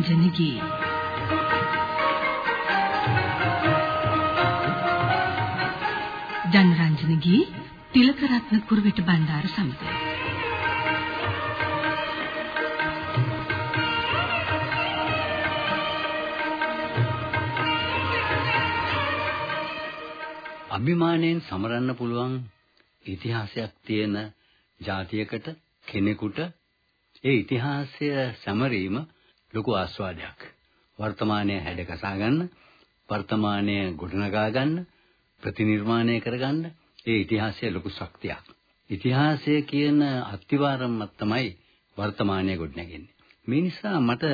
ජනරංජනගේ ජනරංජනගේ තිලකරත්න කුරුවිට බණ්ඩාර සමඟ අභිමාණයෙන් සමරන්න පුළුවන් ඉතිහාසයක් තියෙන ජාතියකට කෙනෙකුට ඒ ඉතිහාසය සැමරීම ලොකු ආස්වාදයක්. වර්තමානයේ හැඩකසා ගන්න, වර්තමානයේ ගොඩනගා ගන්න, ප්‍රතිනිර්මාණය කරගන්න ඒ ඉතිහාසය ලොකු ශක්තියක්. ඉතිහාසය කියන අත්විවරමක් තමයි වර්තමානයේ ගොඩනගන්නේ. මේ නිසා මට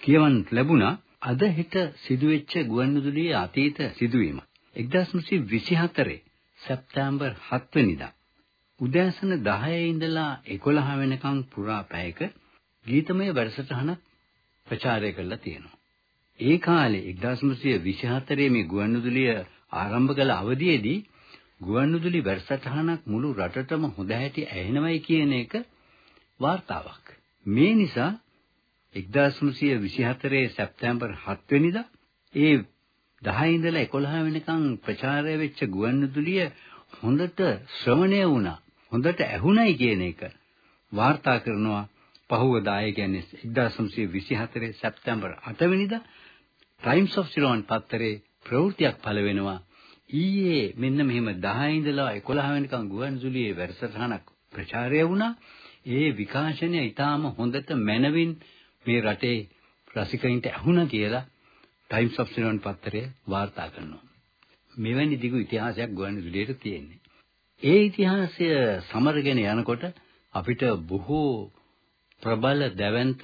කියවන්න ලැබුණා අද හෙට සිදුවෙච්ච ගුවන්විදුලියේ අතීත සිදුවීම. 1924 සැප්තැම්බර් 7 වෙනිදා උදෑසන 10 ඉඳලා 11 වෙනකන් පුරා පැයක ගීතමය වැඩසටහනක් ප්‍රචාරය කරලා තියෙනවා. ඒ කාලේ 1924 මේ ගුවන්විදුලිය ආරම්භ කළ අවධියේදී ගුවන්විදුලි වැඩසටහනක් මුළු රටටම හොඳ හැටි ඇහෙනවයි කියන එක වාර්තාවක්. මේ නිසා 1924 සැප්තැම්බර් 7 වෙනිදා ඒ 10 ඉඳලා 11 වෙනකන් ප්‍රචාරය වෙච්ච ගුවන්විදුලිය හොඳට ශ්‍රවණය වුණා. හොඳට ඇහුණයි කියන එක වාර්තා කරනවා පහුවදා ඒ කියන්නේ 1924 සැප්තැම්බර් 8 වෙනිදා ටයිම්ස් ඔෆ් සිලෝන් පත්තරේ ප්‍රවෘත්තියක් පළ වෙනවා. ඊයේ මෙන්න මෙහෙම 10 ඉඳලා 11 වෙනිකන් ගුවන්විදුලියේ වැඩසටහනක් ප්‍රචාරය වුණා. ඒ විකාශනය ඊටාම හොඳට මැනවින් මේ රටේ රසිකයින්ට ඇහුණා කියලා ටයිම්ස් ඔෆ් සිලෝන් පත්තරේ වාර්තා කරනවා. මෙවැනි දිගු ඉතිහාසයක් ගුවන්විදුලියට තියෙන්නේ. ඒ ඉතිහාසය සමරගෙන යනකොට අපිට බොහෝ ප්‍රබල දැවැන්ත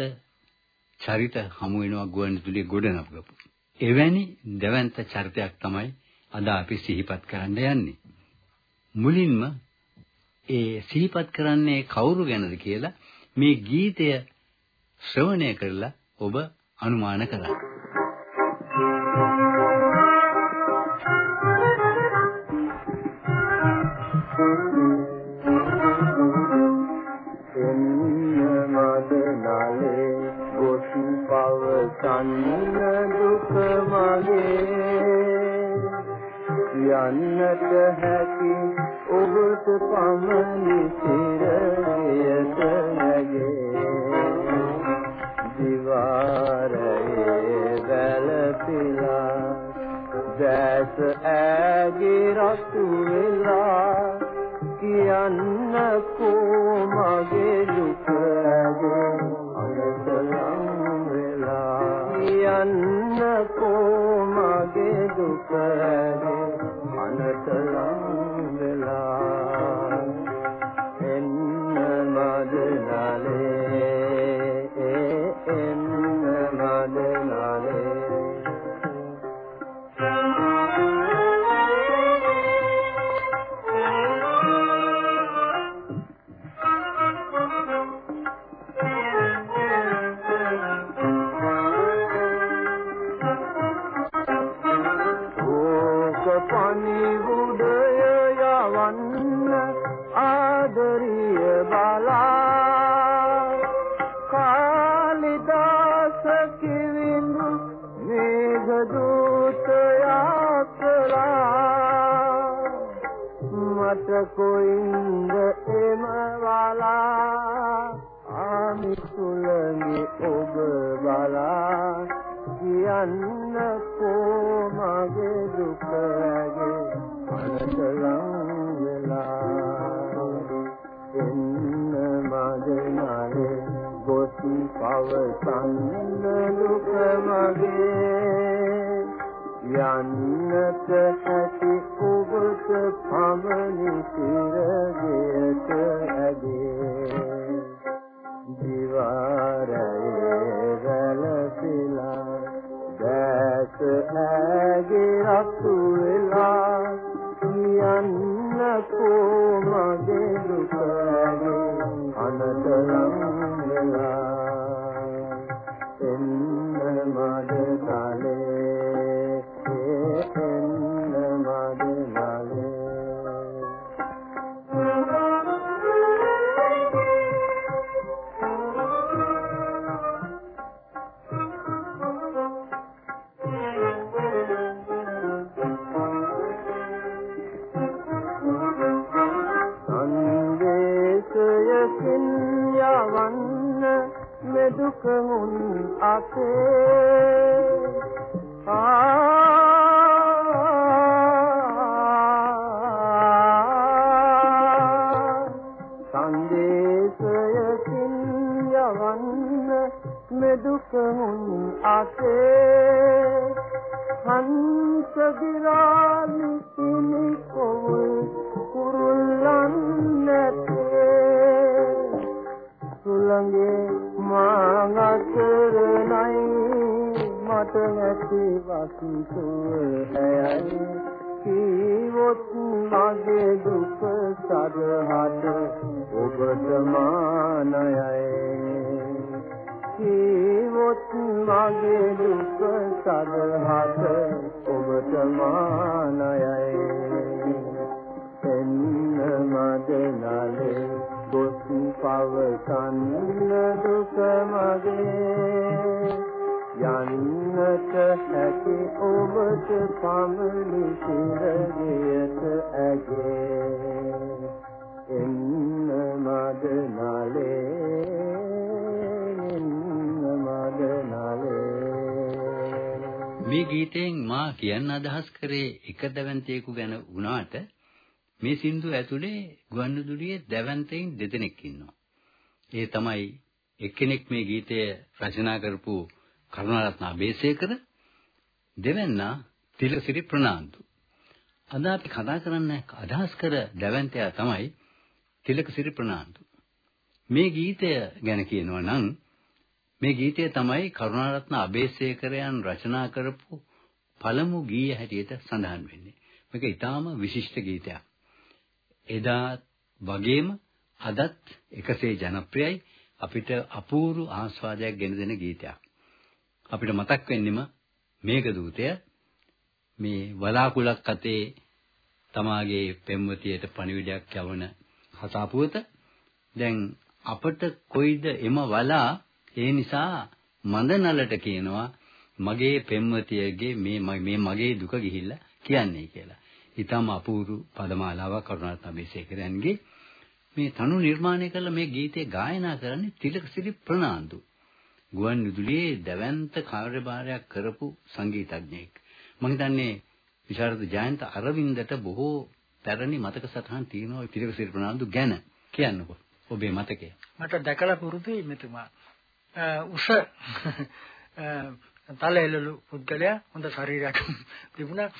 චරිත හමු වෙනවා ගුවන්විදුලියේ ගොඩනගපු. එවැනි දැවැන්ත චරිතයක් තමයි අද අපි සිහිපත් කරන්න යන්නේ. මුලින්ම ඒ සිහිපත් කරන්නේ කවුරු ගැනද කියලා මේ ගීතය ශ්‍රවණය කරලා ඔබ අනුමාන කරන්න. පවසන්න අනතලම් වෙලා හංස ගිරාලි ඉනි කොවුල් කුරුල්ලන් නැතේ සුළඟේ මාඟතරණයි මට නැති වස්තුව ඇයයි කීවොත් මගේ දුක සදහට ඔබට මානයයි. කීවොත් මගේ දුක සදහට ඔබට මානයයි එන්න මදනලේ ගොස් පවසන්න දුක මගේ යන්නට හැකි ඔබට පමණි මේ ගීතයෙන් මා කියන්න අදහස් කරේ එක දැවැන්තයෙකු ගැන වුණාට මේ සින්දු ඇතුලේ ගුවන්විදුලියේ දැවැන්තයින් දෙදෙනෙක් ඉන්නවා. ඒ තමයි එක්කෙනෙක් මේ ගීතය රචනා කරපු කරුණාරත්න අබේසේකර දෙවැන්නා තිලසිරි ප්‍රනාන්දු. අද අපි කතා කරන්න අදහස් කර දැවැන්තයා තමයි තිලකසිරි ප්‍රනාන්දු. මේ ගීතය ගැන කියනවා නම් මේ ගීතය තමයි කරුණාරත්න අබේසේකරයන් රචනා කරපු පළමු ගීය හැටියට සඳහන් වෙන්නේ. මේක ඊටාම විශිෂ්ට ගීතයක්. එදා වගේම අදත් එකසේ ජනප්‍රියයි අපිට අපූර්ව ආස්වාදයක් ගෙන දෙන ගීතයක්. අපිට මතක් වෙන්නෙම මේඝදූතය මේ වලාකුලක් අතේ තමාගේ පෙම්වතියට පණිවිඩයක් යවන හසාපුවත දැන් අපට කොයිද එම වලා ඒ නිසා මන්දනලට කියනවා මගේ පෙම්වතියගේ මේ මේ මගේ දුක ගිහිල්ලා කියන්නේ කියලා. ඊටම අපූර්ව පදමාලාවක් කරුණාරත්න අබේසේකරයන්ගේ මේ තනු නිර්මාණය කළ මේ ගීතය ගායනා කරන්නේ තිලකසිරි ප්‍රනාන්දු. ගුවන් විදුලියේ දැවැන්ත කාර්යභාරයක් කරපු සංගීතඥයෙක්. මම හිතන්නේ විශාරද ජයන්ත අරවින්දට බොහෝ පැරණි මතක සටහන් තියෙනවා තිලකසිරි ප්‍රනාන්දු ගැන. කියන්නකෝ. ඔබේ මතකය. මට දැකලා පුරුදුයි මෙතුමා. උස. තලෙලලු පුද්ගලයා හොඳ ශරීරයක් තිබුණා.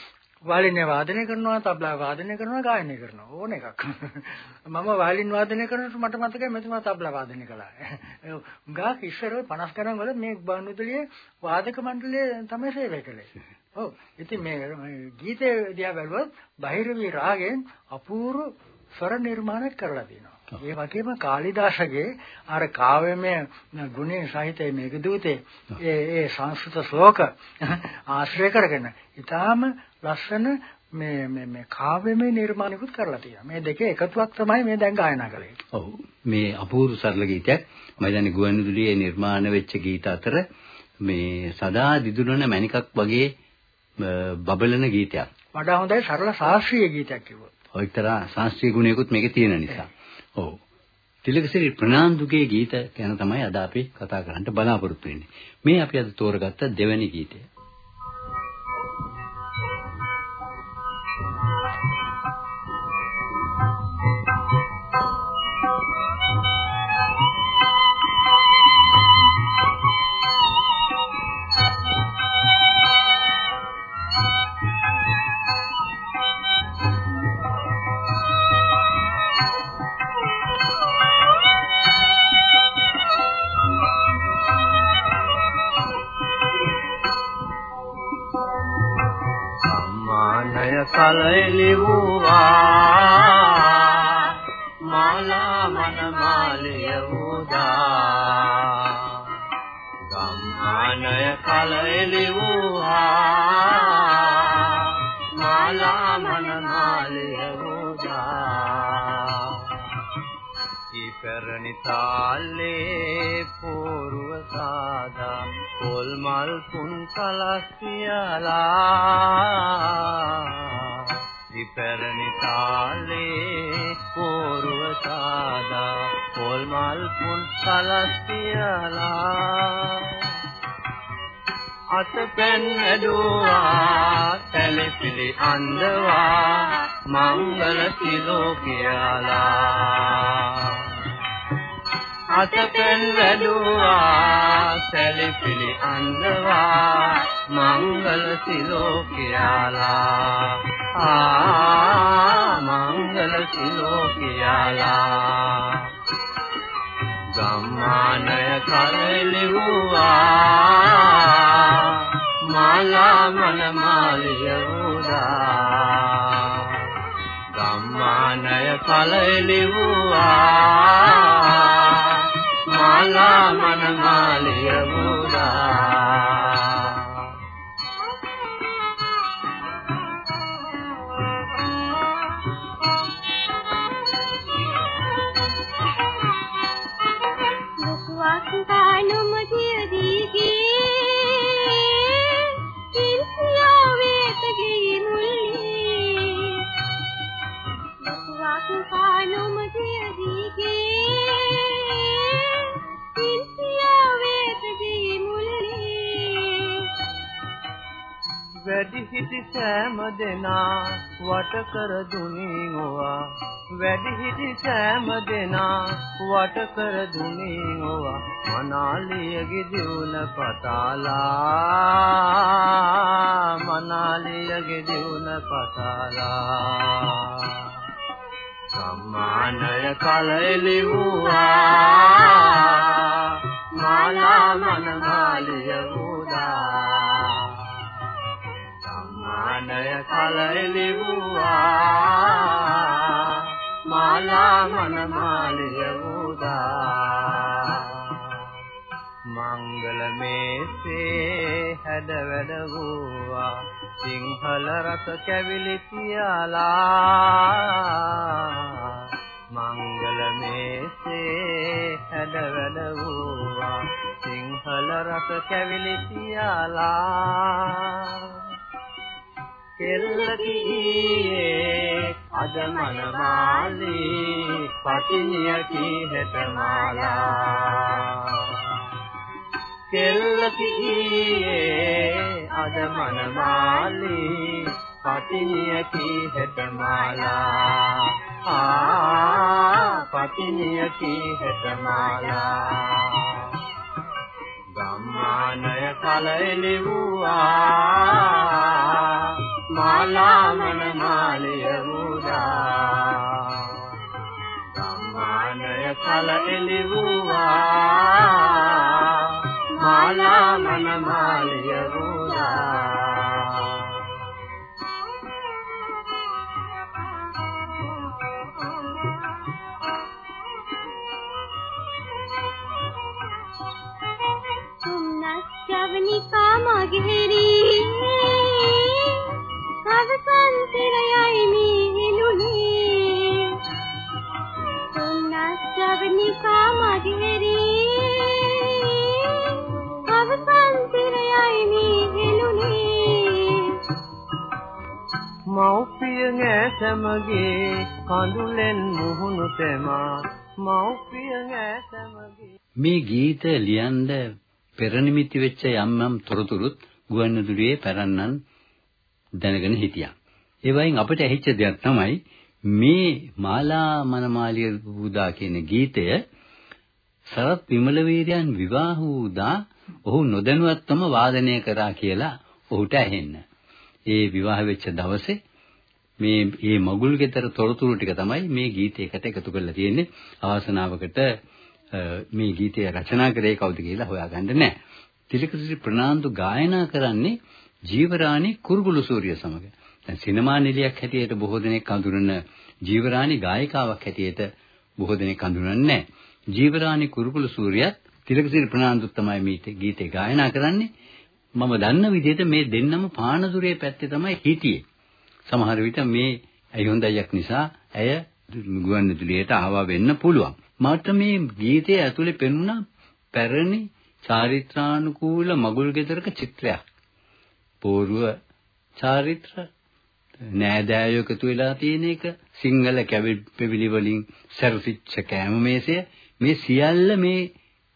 වාලිනේ වාදනය කරනවා තබ්ලා වාදනය කරනවා ගායනය කරනවා. ඕන එකක්. මම වාලින් වාදනය කරනකොට මට මතකයි මෙතුමා තබ්ලා වාදනය කළා. ගාක් ඉස්සර 50 ගණන් වල මේ බානුදලියේ වාදක මණ්ඩලයේ තමයි සේවය කළේ. ඔව්. ඉතින් මේ ගීතය දිහා බැලුවොත් බහිරවි රාගයෙන් අපූර්ව ස්වර නිර්මාණයක් කරලා තියෙනවා. ඒ වගේම කාලිදාසගේ අර කාව්‍යමය ගුණේ සහිත මේඝදූතේ ඒ ඒ සංස්කෘත ශ්ලෝක ආශ්‍රය කරගෙන ඊටාම ලස්සන මේ මේ මේ කාව්‍යමය නිර්මාණිකුත් කරලා තියෙනවා. මේ දෙකේ එකතුවක් තමයි මේ දැන් ගායනා කළේ. ඔව්. මේ අපූර්ව සරල ගීතයක් මම දන්නේ ගුවන්විදුලියේ නිර්මාණ වෙච්ච ගීත අතර මේ සදා දිදුලන මණිකක් වගේ බබලන ගීතයක්. වඩා හොඳයි සරල ශාස්ත්‍රීය ගීතයක් කිව්වොත්. ඔය එක්තරා ශාස්ත්‍රීය ගුණයකුත් මේකේ තියෙන නිසා. ඔව්. තිලකසිරි ප්‍රනාන්දුගේ ගීත ගැන තමයි අද අපි කතා කරන්න බලාපොරොත්තු වෙන්නේ. මේ අපි අද තෝරගත්ත දෙවැනි ගීතය. කලෙලිවුවා මාලා මන මාලිය උදා ගම්මානය කලෙලිවුවා මාලා මන මාලිය උදා ඉපරණි තාලේ පෝරුව සාදා. පොල් මල් පුන් කලස්සියලා ඉපැරණි තාලේ කෝරුව සාදා පොල් පොල් මල් පුන් සලස්තියලා අතපෙන් ඇදුවා තැලිපිලි අන්දවා මංගල සිලෝ කියලා අතපෙන් වැළුවා සැලිපිලි අන්දවා මංගල සිලෝ කියලා ආ මංගල සිලෝ කියලා ගම්මානය කලෙලිවුවා මාලා මන මාලිය උදා ගම්මානය කලෙලිවුවා මාලා. මන මාලිය උදා වැඩි හිටි සෑම දෙනා වට කර දුනින් ඔවා වැඩි හිටි සෑම දෙනා වට කර දුනින් ඔවා මනාලියගේ දියුණ පතාලා. මනාලියගේ දියුණ පතාලා. සම්මානය කලෙලිවුවා මාලා මනමාලිය වූදා. සම්මානය කලෙලිවුවා මාලා මනමාලිය වූදා. මංගල මේසේ හැඩ වැඩ වූවා. සිංහල රස කැවිලි තියාලා මංගල මේසේ හැඩ වැඩ වූවා. සිංහල රස කැවිලි තියාලා කෙල්ල කීයේ අද මනමාලී පතිනිය කී හෙට මාලා කෙල්ල කීයේ අද මනමාලී පතිනිය කී හෙට මාලා ආ පතිනිය කී හෙට මාලා ගම්මානය කලෙලිවුවා. මාලා මනමාලිය වූදා ගම්මානය කලෙලිවුවා මාලා මනමාලිය වූදා ජවනිකා මගෙරි කවසන්තරයයි මිහිලුනේ සොන්නස් ජවනිකා මගෙරි කවසන්තරයයි මිහිලුනේ මෞපිය ඈසමගේ කඳුලෙන් මුහුණු තෙමා මෞපිය ඈසමගේ මේ ගීත ලියන්න පෙර නිමිති වෙච්ච යම් යම් තොරතුරුත් ගුවන්විදුලියේ පැරන්නන් දැනගෙන හිටියා. ඒ වයින් අපිට ඇහිච්ච දෙයක් තමයි මේ මාලා මනමාලිය බුදා කියන ගීතය සරත් විමලවීරයන් විවාහ වූදා ඔහු නොදැනුවත්වම වාදනය කරා කියලා ඔහුට ඇහෙන්න. ඒ විවාහ වෙච්ච දවසේ මේ මේ මගුල් ගෙදර තොරතුරු ටික තමයි මේ ගීතයකට එකතු කරලා තියෙන්නේ. අවසනාවකට මේ ගීතය රචනා කරේ කවුද කියලා හොයාගන්න නැහැ. තිලකසිරි ප්‍රනාන්දු ගායනා කරන්නේ ජීවරාණි කුරුගුළු සූර්ය සමග. දැන් සිනමා නිලියක් හැටියට බොහෝ දෙනෙක් හඳුනන ජීවරාණි ගායිකාවක් හැටියට බොහෝ දෙනෙක් හඳුනන්නේ නැහැ. ජීවරාණි කුරුගුළු සූර්යත් තිලකසිරි ප්‍රනාන්දුත් තමයි මේ ගීතේ ගායනා කරන්නේ. මම දන්න විදිහට මේ දෙන්නම පානදුරේ පැත්තේ තමයි හිටියේ. සමහර විට මේ ඇයි හොඳයික් නිසා ඇය ගුවන්විදුලියට ආවා වෙන්න පුළුවන්. මට මේ ගීතයේ ඇතුලේ පෙනුණා පැරණි චාරිත්‍රානුකූල මගුල් ගෙදරක චිත්‍රයක්. පෝරුව චාරිත්‍ර නෑදෑයෝ එකතු වෙලා තියෙන එක සිංහල කැවිලි වලින් සැරසිච්ච කෑම මේසය මේ සියල්ල මේ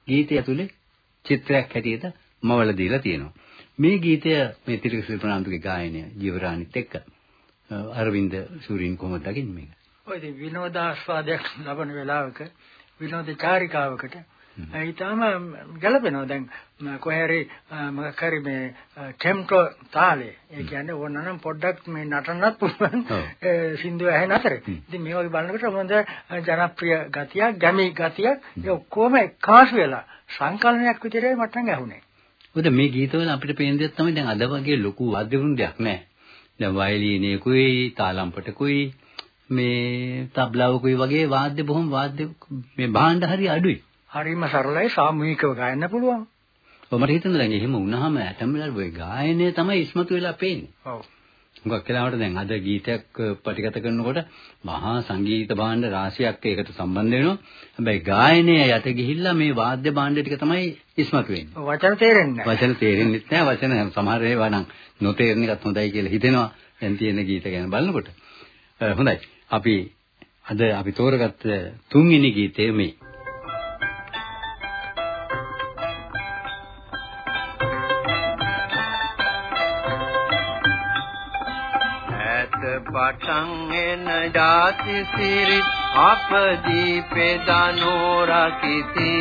ගීතය ඇතුලේ චිත්‍රයක් හැටියට මවල දීලා තියෙනවා. මේ ගීතය මේ තිලක ශ්‍රීප්‍රනාන්දුගේ ගායනය ජීවරාණිත් එක්ක අරවින්ද සූරින් කොහොමද දකින්නේ මේක? ඔය ඉතින් විනෝදාස්වාදයක් ලබන වෙලාවක විනෝද චාරිකාවකට ඊටම ගැලපෙනවා දැන් කොහේරි මොකක් හරි මේ ටෙම්ටෝ තාලේ. ඒ කියන්නේ ඕනනම් පොඩ්ඩක් මේ නටන්නත් පුළුවන්. සින්දුව ඇහෙන අතරේ. ඉතින් මේ වගේ බලනකොට හොඳ ජනප්‍රිය ගතියක් ගැමි ගතියක්. ඒ ඔක්කොම එකාසු වෙලා සංකලනයක් විදිහට මට නම් ඇහුනේ මොකද මේ ගීතවල අපිට පේන දෙයක් තමයි දැන් අද වගේ ලොකු වාද්‍ය වෘන්දයක් නැහැ දැන් වයලීනයකුයි තාලම්පටකුයි මේ තබ්ලාවකුයි වගේ වාද්‍ය බොහොම වාද්‍ය මේ භාණ්ඩ හරි අඩුයි. හරිම සරලයි සාමූහිකව ගායන්න පුළුවන්. ඔය මට හිතෙනවා දැන් එහෙම වුණාම ඇතම් වෙලාවට ඔය ගායනය තමයි ඉස්මතු වෙලා පේන්නේ. ඔව්. හුඟක් වෙලාවට දැන් අද ගීතයක් පටිගත කරනකොට මහා සංගීත භාණ්ඩ රාශියක් ඒකට සම්බන්ධ වෙනවා. හැබැයි ගායනය යට ගිහිල්ලා මේ වාද්‍ය භාණ්ඩ ටික තමයි ඉස්මතු වෙන්නේ. වචන තේරෙන්නේ නැහැ. වචන තේරෙන්නේ නැහැ. වචන සමහර ඒවා නම් නොතේරෙන එකත් හොඳයි කියලා හිතෙනවා. දැන් තියෙන ගීත ගැන බලනකොට. හොඳයි. අපි අද අපි තෝරගත්ත තුන්වෙනි ගීතය මේ. පටන් එන ජාති සිරිත් අප දීපෙදනෝ රකිති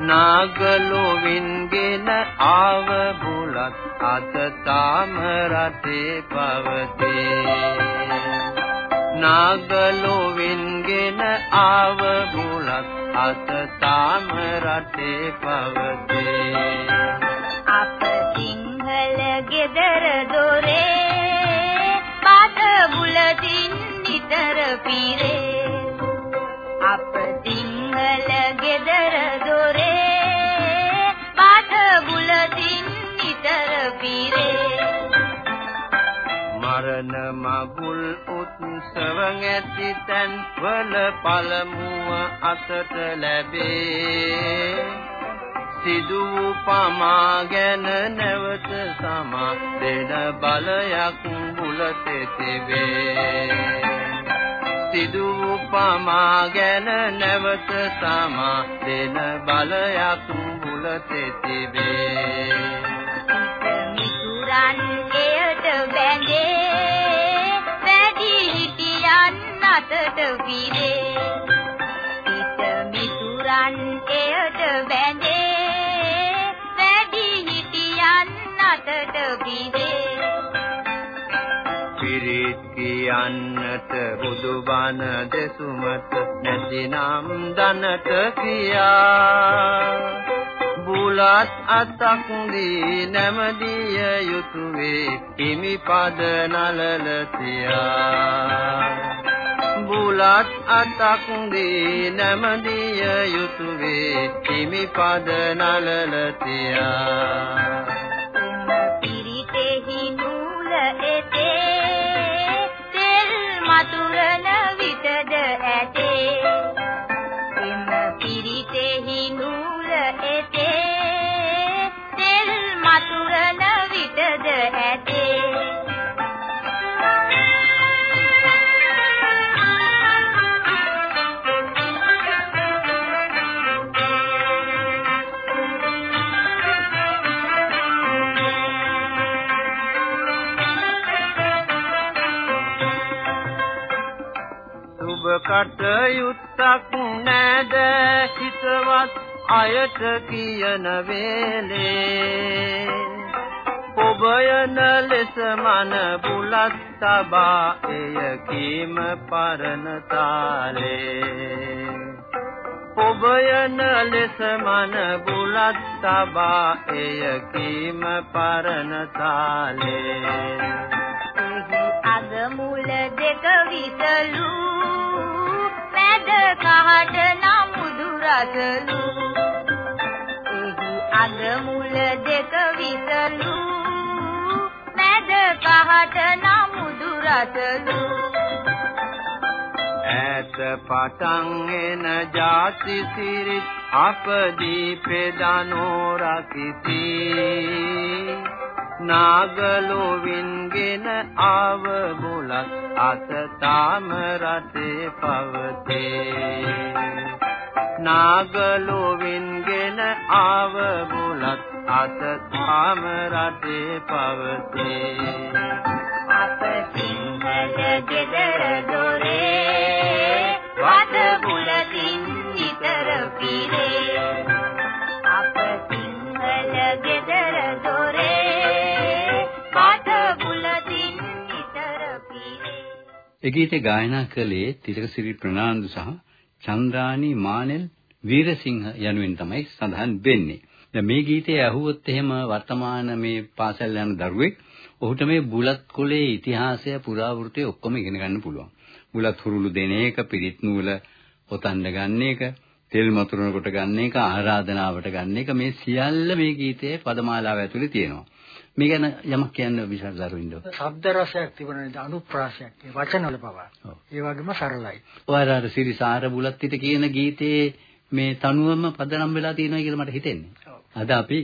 නාගලොවින්ගෙන ආව බුලත් අත තාම රටේ පවතී. නාගලොවින්ගෙන ආව බුලත් අත තාම රටේ පවතී. අප සිංහල ගෙදර දොරේ පාත බුලතින් නිතර පිරේ. අප සිංහල ගෙදර දොරේ. පාත බුලතින් නිතර පිරේ. මරණ මගුල් උත්සව ඇති තැන් වල පළමුව අතට ලැබේ. සිදු පමා ගැන නැවත සමා දෙන බලයක් බුලතේ තිබේ සිදු පමා ගැන නැවත සමා දෙන බලයක් බුලතේ තිබේ මිතුරන් එයට බැඳේ වැඩි හිටියන් අතට පිරේ කියන්නට බුදුබණ දෙසුමට නැතිනම් දනට කියා. බුලත් අතක් දී නැමදිය යුතුයවේ හිමි පද නලල තියා. බුලත් අතක් දී නැමදිය යුතුයවේ හිමි පද නලල තියා. පිරිතෙහි නූල එතේ කටයුත්තක් නැද හිතවත් අයට කියන වේලේ. ඔබයන ලෙස මන බුලත් තබා එය කීම පරණ තාලේ. ඔබයන ලෙස මන බුලත් තබා එය කීම පරණ තාලේ. අග මුල දෙක විසලු මැද කහට නමුදු රසලු එහි අග මුල දෙක විසලු මැද කහට නමුදු රසලු ඈත පටන් එන ಜಾති සිරිත් අප දීපේ දනෝ රකිති. නාගලෝවින්ගෙන ආව බුලත් අත තාම රටේ පවතේ. නාගලෝවින්ගෙන ආව බුලත් අත තාම රටේ පවතේ. අප සිංහල ගෙදර දොරේ වද බුලතින් නිතර පිරේ. ඒ ගීතේ ගායනා කළේ තිලකසිරි ප්‍රනාන්දු සහ චන්ද්‍රානි මානෙල් වීරසිංහ යනුවෙන් තමයි සඳහන් වෙන්නේ. දැන් මේ ගීතය ඇහුවොත් එහෙම වර්තමාන මේ පාසල් යන දරුවෙක් ඔහුට මේ බුලත් කුලේ ඉතිහාසය පුරාවෘත්තය ඔක්කොම ඉගෙන ගන්න පුළුවන්. බුලත් හුරුළු දෙන එක, පිරිත් නූල ඔතන්න ගන්න එක, තෙල් මතුරන කොට ගන්න එක, ආරාධනාවට ගන්න එක මේ සියල්ල මේ ගීතයේ පදමාලාව ඇතුලේ තියෙනවා. මේ ගැන යමක් කියන්න විශාල දරුවින්ද. ශබ්ද රසයක් තිබුණ නේද අනුප්‍රාසයක්. ඒ වචනවල පවා. ඒ වගේම සරලයි. ඔයාලා අර සිරිසාර බුලත් පිට කියන ගීතේ මේ තනුවම පදනම් වෙලා තියෙනවා කියලා මට හිතෙන්නේ. අද අපි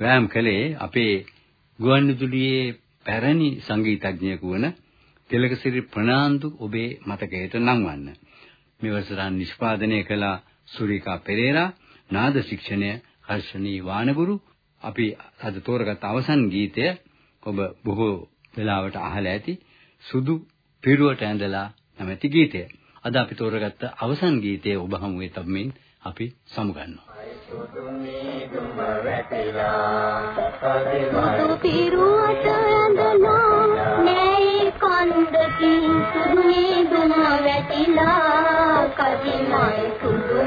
වෑයම් කළේ අපේ ගුවන්විදුලියේ පැරණි සංගීතඥයෙකු වන තිලකසිරි ප්‍රනාන්දු ඔබේ මතකයට නංවන්න. මේ වසරන් නිෂ්පාදනය කළ සුරිකා පෙරේරා නාද ශික්ෂණය හර්ෂණී වානගුරු අපි අද තෝරගත් අවසන් ගීතය ඔබ බොහෝ වෙලාවට අහලා ඇති සුදු පිරුවට ඇඳලා නැමැති ගීතය. අද අපි තෝරගත්ත අවසන් ගීතය ඔබ හමුවේ තබමින් අපි සමුගන්නවා. සුදු පිරුවට ඇඳලා නැයි කන්දකින් සුදු දුම වැටිලා කදිමයි සුදු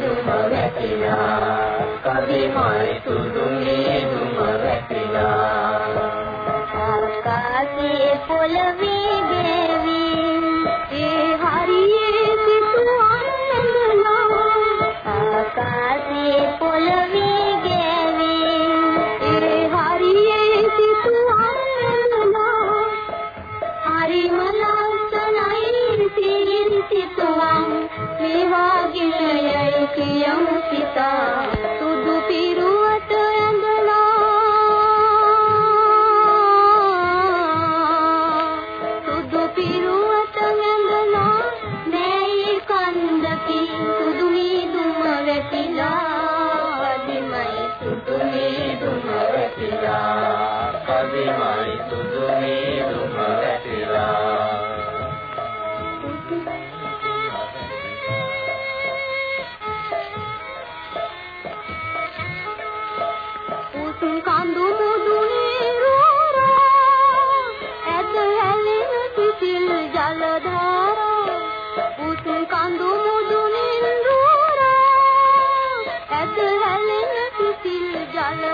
දුම වැටිලා කදිමයි සුදු දුම වැටිලා ආකාශයේ පොළවේ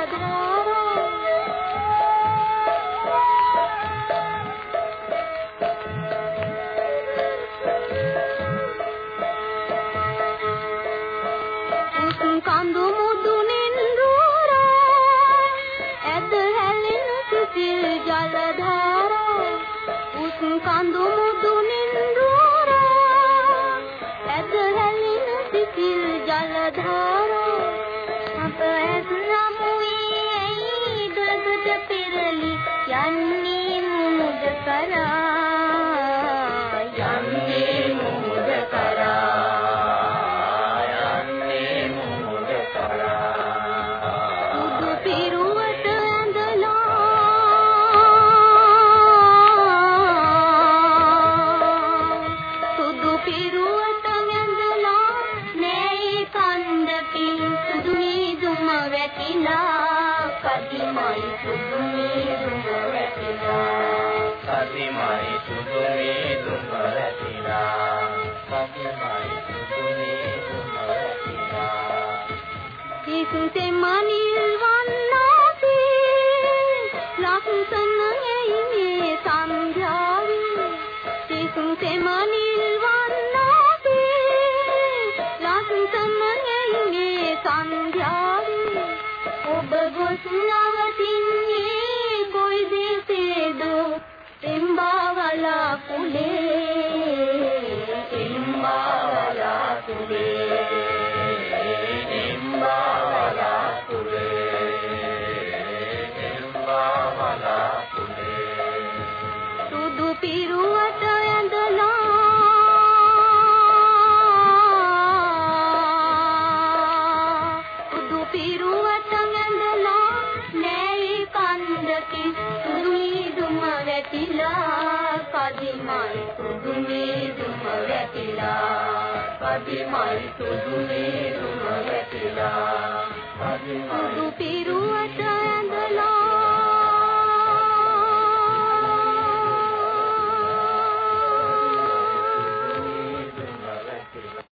Padre. වැටිලා කදිමයි සුදු මීදුම වැටිලා සුදු පිරු